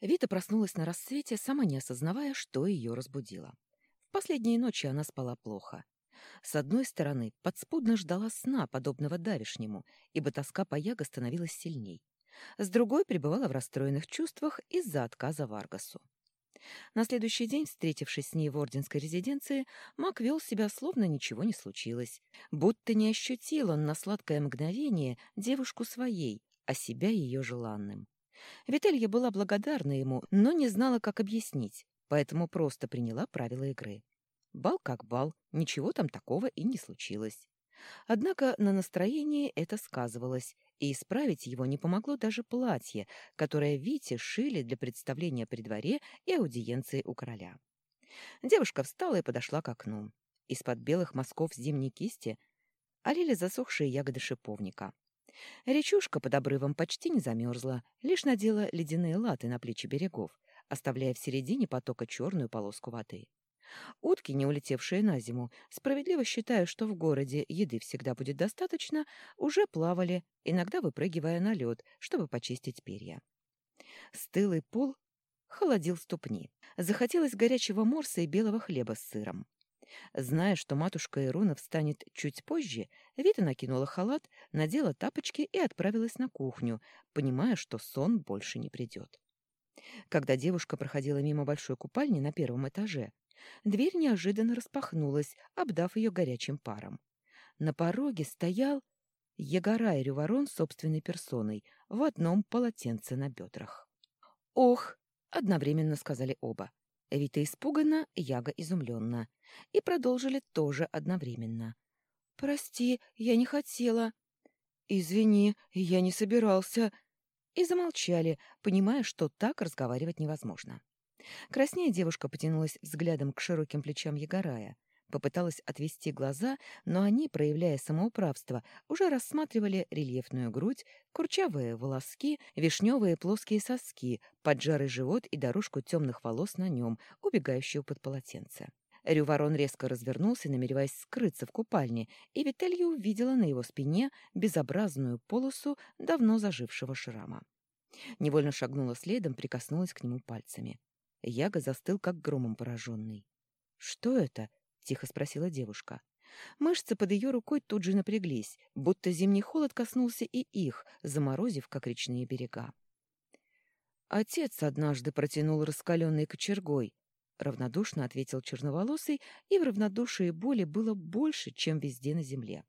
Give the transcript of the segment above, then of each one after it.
Вита проснулась на рассвете, сама не осознавая, что ее разбудило. В последние ночи она спала плохо. С одной стороны, подспудно ждала сна, подобного давишнему, ибо тоска по Яго становилась сильней. С другой пребывала в расстроенных чувствах из-за отказа Варгасу. На следующий день, встретившись с ней в орденской резиденции, Мак вел себя, словно ничего не случилось. Будто не ощутил он на сладкое мгновение девушку своей, а себя ее желанным. Вителья была благодарна ему, но не знала, как объяснить, поэтому просто приняла правила игры. Бал как бал, ничего там такого и не случилось. Однако на настроении это сказывалось, и исправить его не помогло даже платье, которое Вите шили для представления при дворе и аудиенции у короля. Девушка встала и подошла к окну. Из-под белых мазков зимней кисти олели засохшие ягоды шиповника. Речушка под обрывом почти не замерзла, лишь надела ледяные латы на плечи берегов, оставляя в середине потока черную полоску воды. Утки, не улетевшие на зиму, справедливо считая, что в городе еды всегда будет достаточно, уже плавали, иногда выпрыгивая на лед, чтобы почистить перья. Стылый пол холодил ступни. Захотелось горячего морса и белого хлеба с сыром. Зная, что матушка Ируна встанет чуть позже, Вита накинула халат, надела тапочки и отправилась на кухню, понимая, что сон больше не придет. Когда девушка проходила мимо большой купальни на первом этаже, Дверь неожиданно распахнулась, обдав ее горячим паром. На пороге стоял Егорай Рюворон собственной персоной в одном полотенце на бедрах. «Ох!» — одновременно сказали оба. Вита испуганно, Яга изумленно. И продолжили тоже одновременно. «Прости, я не хотела». «Извини, я не собирался». И замолчали, понимая, что так разговаривать невозможно. Краснея девушка потянулась взглядом к широким плечам Егорая. Попыталась отвести глаза, но они, проявляя самоуправство, уже рассматривали рельефную грудь, курчавые волоски, вишневые плоские соски, поджарый живот и дорожку темных волос на нем, убегающую под полотенце. Рюворон резко развернулся, намереваясь скрыться в купальне, и Вителья увидела на его спине безобразную полосу давно зажившего шрама. Невольно шагнула следом, прикоснулась к нему пальцами. Яга застыл, как громом пораженный. «Что это?» — тихо спросила девушка. Мышцы под ее рукой тут же напряглись, будто зимний холод коснулся и их, заморозив, как речные берега. «Отец однажды протянул раскаленной кочергой», — равнодушно ответил черноволосый, и в равнодушии боли было больше, чем везде на земле.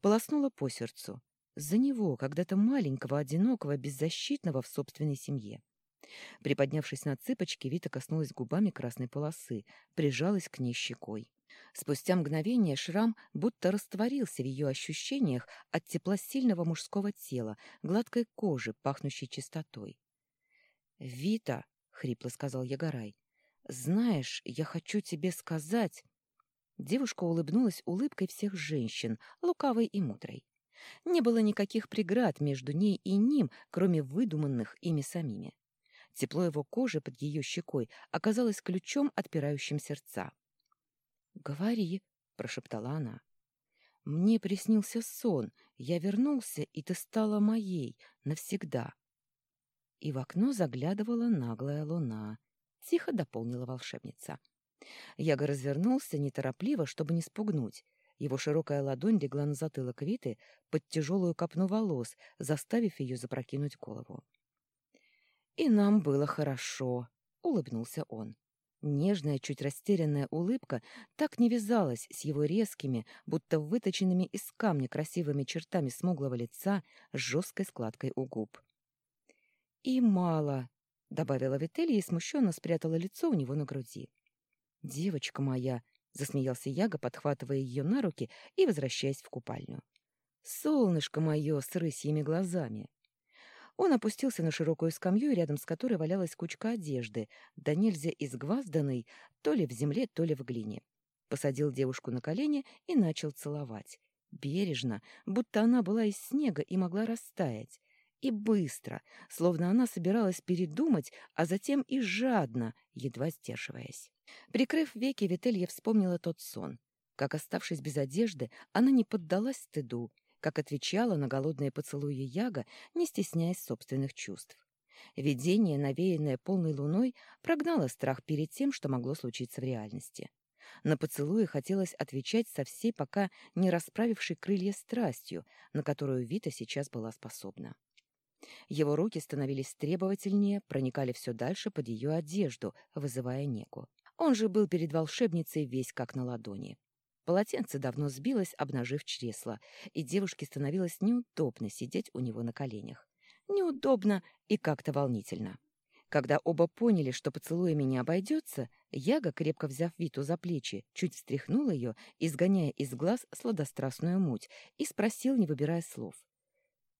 Полоснула по сердцу. За него, когда-то маленького, одинокого, беззащитного в собственной семье. Приподнявшись на цыпочки, Вита коснулась губами красной полосы, прижалась к ней щекой. Спустя мгновение шрам будто растворился в ее ощущениях от тепла сильного мужского тела, гладкой кожи, пахнущей чистотой. «Вита», — хрипло сказал Ягорай, — «знаешь, я хочу тебе сказать...» Девушка улыбнулась улыбкой всех женщин, лукавой и мудрой. Не было никаких преград между ней и ним, кроме выдуманных ими самими. Тепло его кожи под ее щекой оказалось ключом, отпирающим сердца. «Говори», — прошептала она. «Мне приснился сон. Я вернулся, и ты стала моей навсегда». И в окно заглядывала наглая луна. Тихо дополнила волшебница. Яга развернулся неторопливо, чтобы не спугнуть. Его широкая ладонь легла на затылок Виты под тяжелую копну волос, заставив ее запрокинуть голову. «И нам было хорошо», — улыбнулся он. Нежная, чуть растерянная улыбка так не вязалась с его резкими, будто выточенными из камня красивыми чертами смуглого лица с жесткой складкой у губ. «И мало», — добавила Вителья и смущенно спрятала лицо у него на груди. «Девочка моя», — засмеялся Яга, подхватывая ее на руки и возвращаясь в купальню. «Солнышко мое с рысьими глазами!» Он опустился на широкую скамью, рядом с которой валялась кучка одежды, да нельзя изгвазданной то ли в земле, то ли в глине. Посадил девушку на колени и начал целовать. Бережно, будто она была из снега и могла растаять. И быстро, словно она собиралась передумать, а затем и жадно, едва сдерживаясь. Прикрыв веки, Вителья вспомнила тот сон. Как, оставшись без одежды, она не поддалась стыду, как отвечала на голодные поцелуи Яга, не стесняясь собственных чувств. Видение, навеянное полной луной, прогнало страх перед тем, что могло случиться в реальности. На поцелуи хотелось отвечать со всей пока не расправившей крылья страстью, на которую Вита сейчас была способна. Его руки становились требовательнее, проникали все дальше под ее одежду, вызывая неку. Он же был перед волшебницей весь как на ладони. Полотенце давно сбилось, обнажив чресло, и девушке становилось неудобно сидеть у него на коленях. Неудобно и как-то волнительно. Когда оба поняли, что поцелуями не обойдется, Яга, крепко взяв Виту за плечи, чуть встряхнул ее, изгоняя из глаз сладострастную муть, и спросил, не выбирая слов.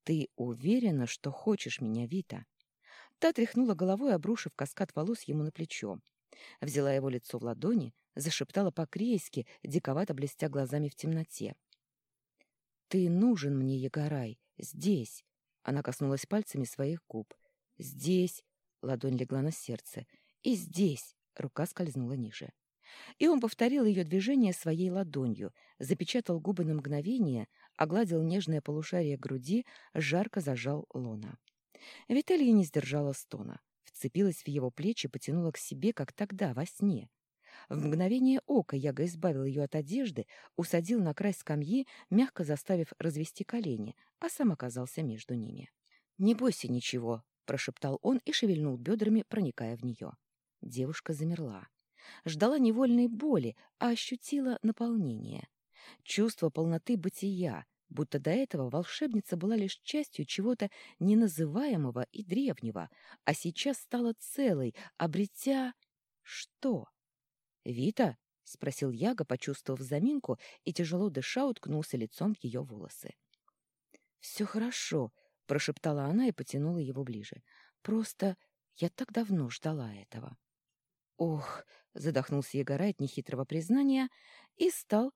«Ты уверена, что хочешь меня, Вита?» Та тряхнула головой, обрушив каскад волос ему на плечо. Взяла его лицо в ладони, зашептала по-крейски, диковато блестя глазами в темноте. «Ты нужен мне, Егорай, здесь!» Она коснулась пальцами своих губ. «Здесь!» — ладонь легла на сердце. «И здесь!» — рука скользнула ниже. И он повторил ее движение своей ладонью, запечатал губы на мгновение, огладил нежное полушарие груди, жарко зажал лона. Виталия не сдержала стона, вцепилась в его плечи, потянула к себе, как тогда, во сне. В мгновение ока Яга избавил ее от одежды, усадил на край скамьи, мягко заставив развести колени, а сам оказался между ними. «Не бойся ничего», — прошептал он и шевельнул бедрами, проникая в нее. Девушка замерла. Ждала невольной боли, а ощутила наполнение. Чувство полноты бытия, будто до этого волшебница была лишь частью чего-то неназываемого и древнего, а сейчас стала целой, обретя... что? «Вита?» — спросил Яга, почувствовав заминку, и, тяжело дыша, уткнулся лицом в ее волосы. «Все хорошо», — прошептала она и потянула его ближе. «Просто я так давно ждала этого». «Ох!» — задохнулся Егора от нехитрого признания и стал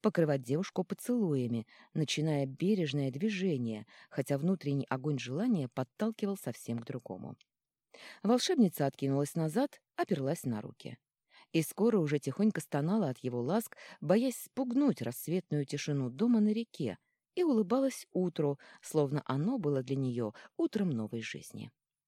покрывать девушку поцелуями, начиная бережное движение, хотя внутренний огонь желания подталкивал совсем к другому. Волшебница откинулась назад, оперлась на руки. И скоро уже тихонько стонала от его ласк, боясь спугнуть рассветную тишину дома на реке, и улыбалась утру, словно оно было для нее утром новой жизни.